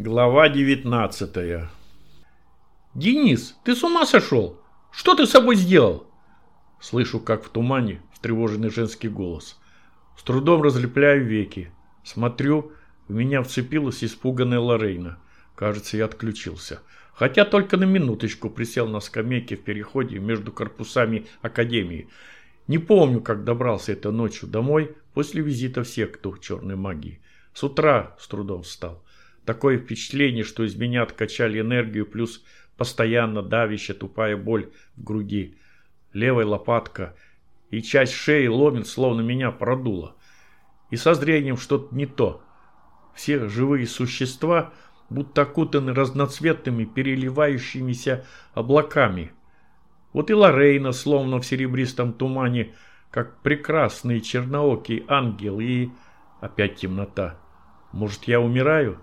Глава девятнадцатая. «Денис, ты с ума сошел? Что ты с собой сделал?» Слышу, как в тумане встревоженный женский голос. С трудом разлепляю веки. Смотрю, в меня вцепилась испуганная Лорейна. Кажется, я отключился. Хотя только на минуточку присел на скамейке в переходе между корпусами академии. Не помню, как добрался этой ночью домой после визита в секту черной магии. С утра с трудом встал. Такое впечатление, что из меня откачали энергию, плюс постоянно давящая тупая боль в груди. Левая лопатка и часть шеи ломит, словно меня продуло. И со зрением что-то не то. Все живые существа будто окутаны разноцветными переливающимися облаками. Вот и Лорейна, словно в серебристом тумане, как прекрасный черноокий ангел, и опять темнота. Может, я умираю?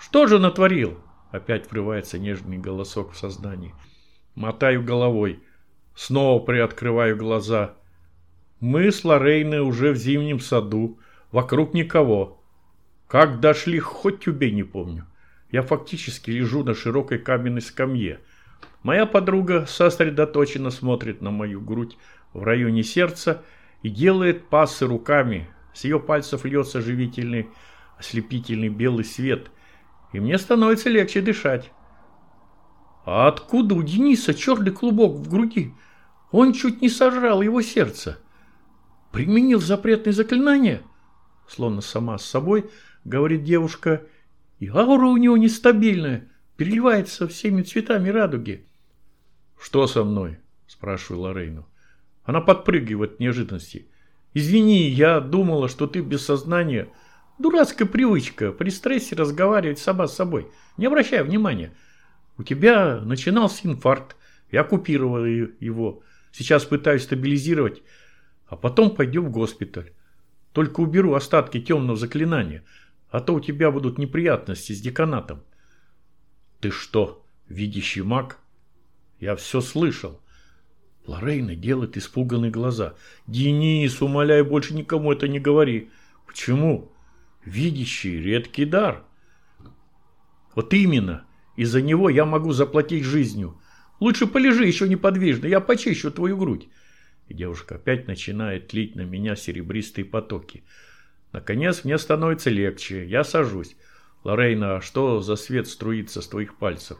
Что же натворил? Опять врывается нежный голосок в сознании. Мотаю головой. Снова приоткрываю глаза. Мы с Лорейной уже в зимнем саду. Вокруг никого. Как дошли, хоть убей, не помню. Я фактически лежу на широкой каменной скамье. Моя подруга сосредоточенно смотрит на мою грудь в районе сердца и делает пассы руками. С ее пальцев льется живительный, ослепительный белый свет – и мне становится легче дышать. А откуда у Дениса черный клубок в груди? Он чуть не сожрал его сердце. Применил запретное заклинание? Словно сама с собой, говорит девушка, и аура у него нестабильная, переливается всеми цветами радуги. «Что со мной?» – спрашиваю Лорейну. Она подпрыгивает от неожиданности. «Извини, я думала, что ты без сознания...» Дурацкая привычка при стрессе разговаривать сама с собой. Не обращай внимания. У тебя начинался инфаркт. Я купировал его. Сейчас пытаюсь стабилизировать. А потом пойдем в госпиталь. Только уберу остатки темного заклинания. А то у тебя будут неприятности с деканатом. Ты что, видящий маг? Я все слышал. Лорейна делает испуганные глаза. Денис, умоляю, больше никому это не говори. Почему? Видящий редкий дар. Вот именно, из-за него я могу заплатить жизнью. Лучше полежи еще неподвижно, я почищу твою грудь. И девушка опять начинает лить на меня серебристые потоки. Наконец мне становится легче, я сажусь. Лорейна, а что за свет струится с твоих пальцев?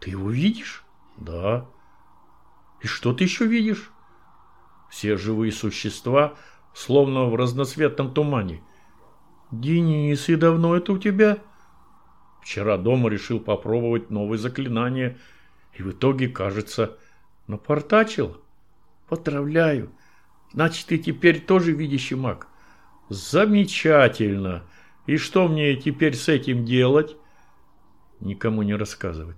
Ты его видишь? Да. И что ты еще видишь? Все живые существа, словно в разноцветном тумане. «Денис, и давно это у тебя?» «Вчера дома решил попробовать новое заклинание, и в итоге, кажется, напортачил. Поздравляю. Значит, ты теперь тоже видящий маг?» «Замечательно! И что мне теперь с этим делать?» «Никому не рассказывать.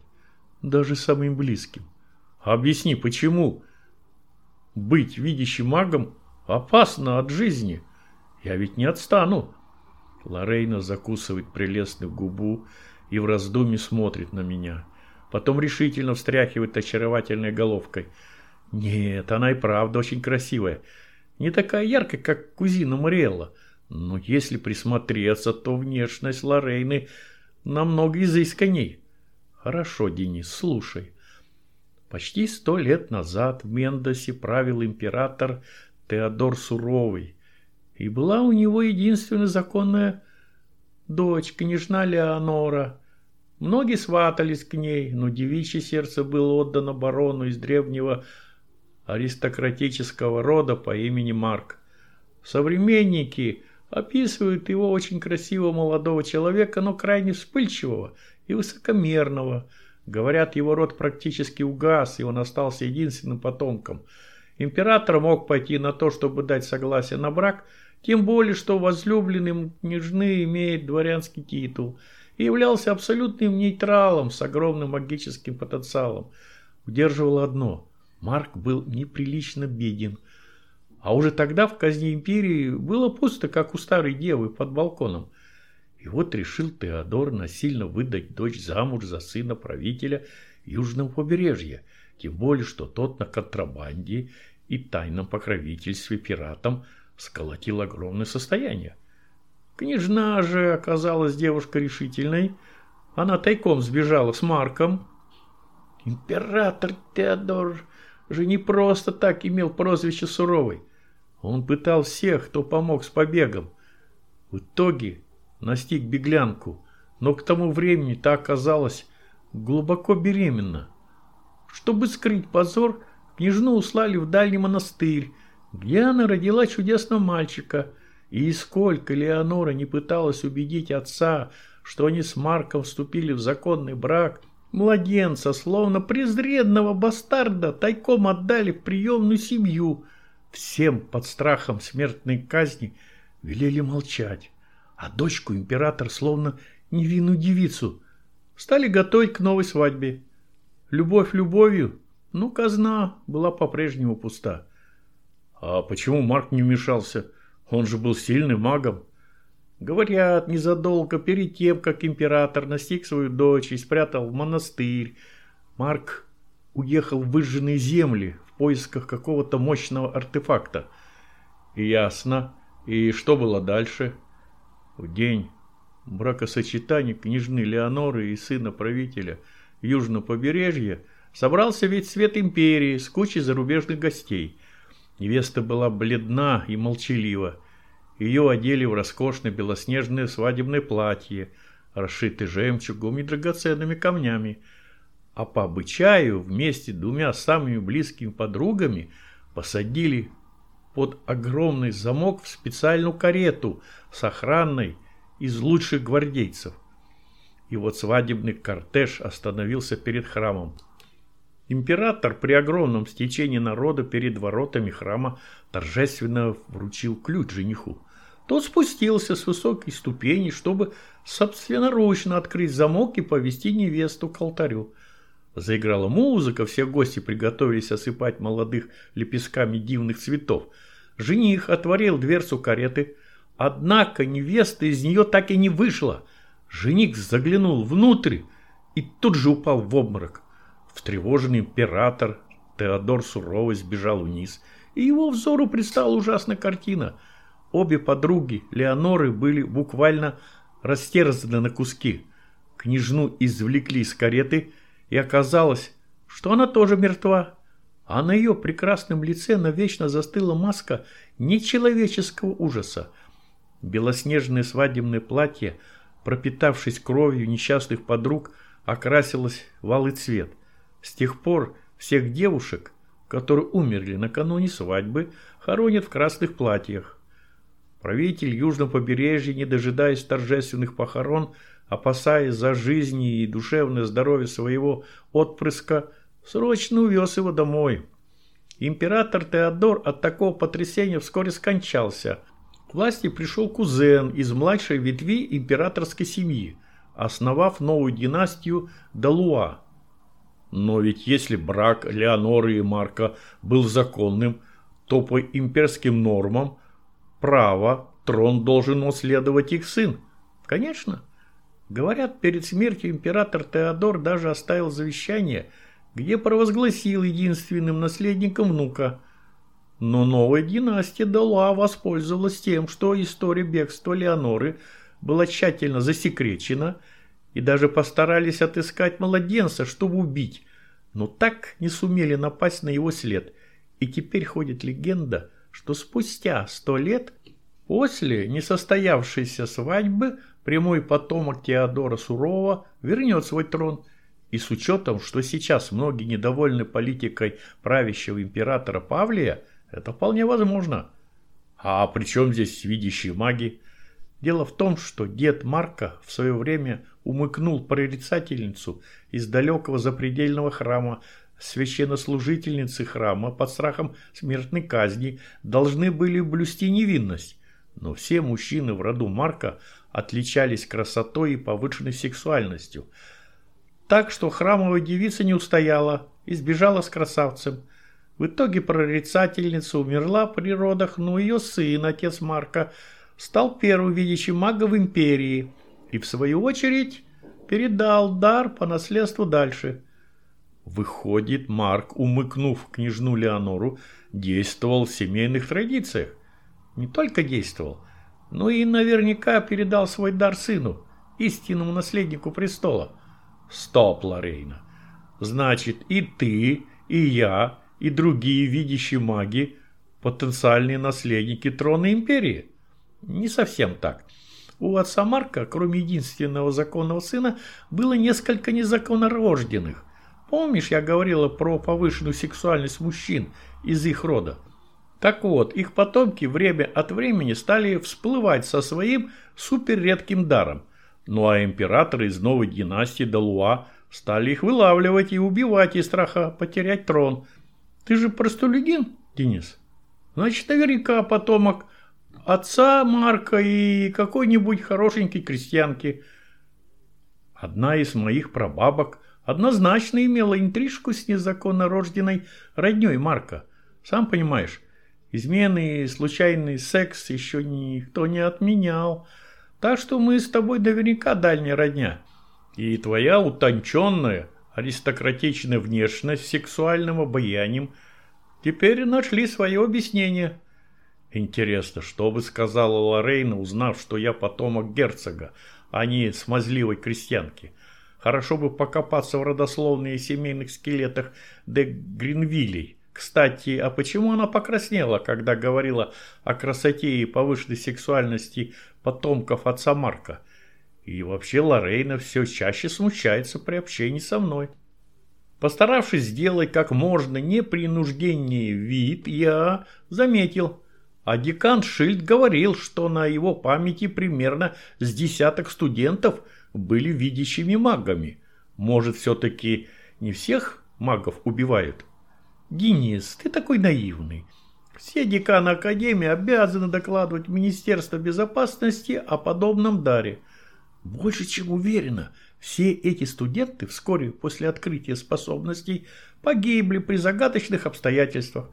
Даже самым близким. Объясни, почему?» «Быть видящим магом опасно от жизни. Я ведь не отстану». Лорейна закусывает прелестную губу и в раздумье смотрит на меня. Потом решительно встряхивает очаровательной головкой. Нет, она и правда очень красивая. Не такая яркая, как кузина Мариэлла. Но если присмотреться, то внешность Лорейны намного изысканней. Хорошо, Денис, слушай. Почти сто лет назад в Мендосе правил император Теодор Суровый. И была у него единственная законная дочь, княжна Леонора. Многие сватались к ней, но девичье сердце было отдано барону из древнего аристократического рода по имени Марк. Современники описывают его очень красивого молодого человека, но крайне вспыльчивого и высокомерного. Говорят, его род практически угас, и он остался единственным потомком. Император мог пойти на то, чтобы дать согласие на брак – тем более, что возлюбленным княжны имеет дворянский титул и являлся абсолютным нейтралом с огромным магическим потенциалом. Удерживало одно – Марк был неприлично беден. А уже тогда в казне империи было пусто, как у старой девы под балконом. И вот решил Теодор насильно выдать дочь замуж за сына правителя Южного побережья, тем более, что тот на контрабанде и тайном покровительстве пиратам – сколотил огромное состояние. Княжна же оказалась девушка решительной. Она тайком сбежала с Марком. Император Теодор же не просто так имел прозвище Суровый. Он пытал всех, кто помог с побегом. В итоге настиг беглянку, но к тому времени та оказалась глубоко беременна. Чтобы скрыть позор, княжну услали в дальний монастырь, где она родила чудесного мальчика. И сколько Леонора не пыталась убедить отца, что они с Марком вступили в законный брак, младенца, словно презренного бастарда, тайком отдали в приемную семью. Всем под страхом смертной казни велели молчать, а дочку император, словно невинную девицу, стали готовить к новой свадьбе. Любовь любовью, но казна была по-прежнему пуста. А почему Марк не вмешался? Он же был сильным магом. Говорят, незадолго перед тем, как император настиг свою дочь и спрятал в монастырь, Марк уехал в выжженные земли в поисках какого-то мощного артефакта. Ясно. И что было дальше? В день бракосочетания княжны Леоноры и сына правителя – южного побережья собрался весь свет империи с кучей зарубежных гостей. Невеста была бледна и молчалива. Ее одели в роскошное белоснежное свадебное платье, расшитое жемчугом и драгоценными камнями. А по обычаю вместе с двумя самыми близкими подругами посадили под огромный замок в специальную карету с охраной из лучших гвардейцев и вот свадебный кортеж остановился перед храмом. Император при огромном стечении народа перед воротами храма торжественно вручил ключ жениху. Тот спустился с высокой ступени, чтобы собственноручно открыть замок и повести невесту к алтарю. Заиграла музыка, все гости приготовились осыпать молодых лепестками дивных цветов. Жених отворил дверцу кареты, однако невеста из нее так и не вышла – Жених заглянул внутрь и тут же упал в обморок. Втревоженный император Теодор сурово сбежал вниз, и его взору предстала ужасная картина. Обе подруги Леоноры были буквально растерзаны на куски. Княжну извлекли из кареты, и оказалось, что она тоже мертва. А на ее прекрасном лице навечно застыла маска нечеловеческого ужаса. Белоснежное свадебное платье – пропитавшись кровью несчастных подруг, окрасилась в алый цвет. С тех пор всех девушек, которые умерли накануне свадьбы, хоронят в красных платьях. Правитель южного побережья, не дожидаясь торжественных похорон, опасаясь за жизнь и душевное здоровье своего отпрыска, срочно увез его домой. Император Теодор от такого потрясения вскоре скончался – к власти пришел кузен из младшей ветви императорской семьи, основав новую династию Далуа. Но ведь если брак Леоноры и Марка был законным, то по имперским нормам право трон должен наследовать их сын. Конечно. Говорят, перед смертью император Теодор даже оставил завещание, где провозгласил единственным наследником внука – но новая династия Дала воспользовалась тем, что история бегства Леоноры была тщательно засекречена и даже постарались отыскать младенца, чтобы убить, но так не сумели напасть на его след. И теперь ходит легенда, что спустя сто лет после несостоявшейся свадьбы прямой потомок Теодора Сурова вернет свой трон – и с учетом, что сейчас многие недовольны политикой правящего императора Павлия, это вполне возможно. А при чем здесь видящие маги? Дело в том, что дед Марка в свое время умыкнул прорицательницу из далекого запредельного храма. Священнослужительницы храма под страхом смертной казни должны были блюсти невинность. Но все мужчины в роду Марка отличались красотой и повышенной сексуальностью. Так что храмовая девица не устояла и сбежала с красавцем – в итоге прорицательница умерла при родах, но ее сын, отец Марка, стал первым видящим мага в империи и, в свою очередь, передал дар по наследству дальше. Выходит, Марк, умыкнув княжну Леонору, действовал в семейных традициях. Не только действовал, Ну и наверняка передал свой дар сыну, истинному наследнику престола. Стоп, Лорейна. Значит, и ты, и я, и другие видящие маги – потенциальные наследники трона империи? Не совсем так. У отца Марка, кроме единственного законного сына, было несколько незаконнорожденных. Помнишь, я говорила про повышенную сексуальность мужчин из их рода? Так вот, их потомки время от времени стали всплывать со своим суперредким даром. Ну а императоры из новой династии Далуа стали их вылавливать и убивать из страха потерять трон. Ты же простолюдин, Денис? Значит, наверняка потомок отца Марка и какой-нибудь хорошенькой крестьянки. Одна из моих прабабок однозначно имела интрижку с незаконно рожденной родней Марка. Сам понимаешь, измены и случайный секс еще никто не отменял. Так что мы с тобой наверняка дальняя родня. И твоя утонченная, аристократичная внешность с сексуальным обаянием теперь нашли свое объяснение – Интересно, что бы сказала Лорейна, узнав, что я потомок герцога, а не смазливой крестьянки? Хорошо бы покопаться в родословные семейных скелетах де Гринвиллей. Кстати, а почему она покраснела, когда говорила о красоте и повышенной сексуальности потомков отца Марка? И вообще Лорейна все чаще смущается при общении со мной. Постаравшись сделать как можно непринужденнее вид, я заметил, а декан Шильд говорил, что на его памяти примерно с десяток студентов были видящими магами. Может, все-таки не всех магов убивают? Денис, ты такой наивный. Все деканы Академии обязаны докладывать Министерство безопасности о подобном даре. Больше чем уверена, все эти студенты вскоре после открытия способностей погибли при загадочных обстоятельствах.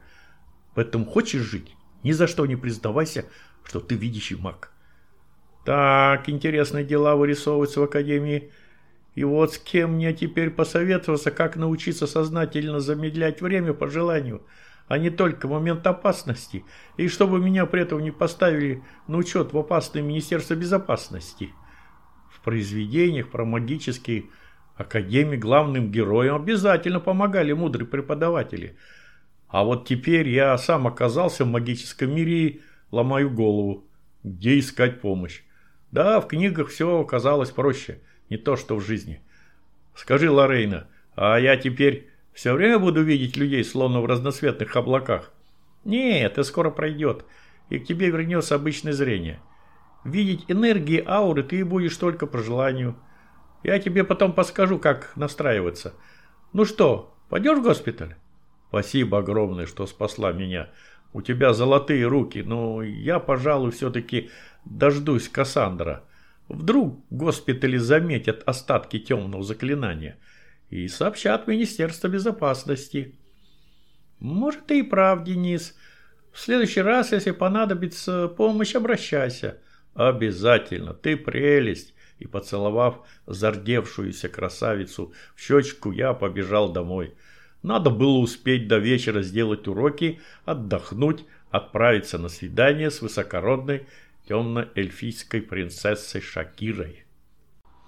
Поэтому хочешь жить? Ни за что не признавайся, что ты видящий маг. Так, интересные дела вырисовываются в Академии. И вот с кем мне теперь посоветоваться, как научиться сознательно замедлять время по желанию, а не только момент опасности, и чтобы меня при этом не поставили на учет в опасное Министерство безопасности. В произведениях про магические академии главным героям обязательно помогали мудрые преподаватели – а вот теперь я сам оказался в магическом мире и ломаю голову, где искать помощь. Да, в книгах все оказалось проще, не то что в жизни. Скажи, Лорейна, а я теперь все время буду видеть людей, словно в разноцветных облаках? Нет, это скоро пройдет, и к тебе вернется обычное зрение. Видеть энергии ауры ты будешь только по желанию. Я тебе потом подскажу, как настраиваться. Ну что, пойдешь в госпиталь? Спасибо огромное, что спасла меня. У тебя золотые руки, но я, пожалуй, все-таки дождусь Кассандра. Вдруг госпитали заметят остатки темного заклинания и сообщат Министерство безопасности. Может, ты и прав, Денис. В следующий раз, если понадобится помощь, обращайся. Обязательно, ты прелесть. И поцеловав зардевшуюся красавицу в щечку, я побежал домой. Надо было успеть до вечера сделать уроки, отдохнуть, отправиться на свидание с высокородной темно-эльфийской принцессой Шакирой.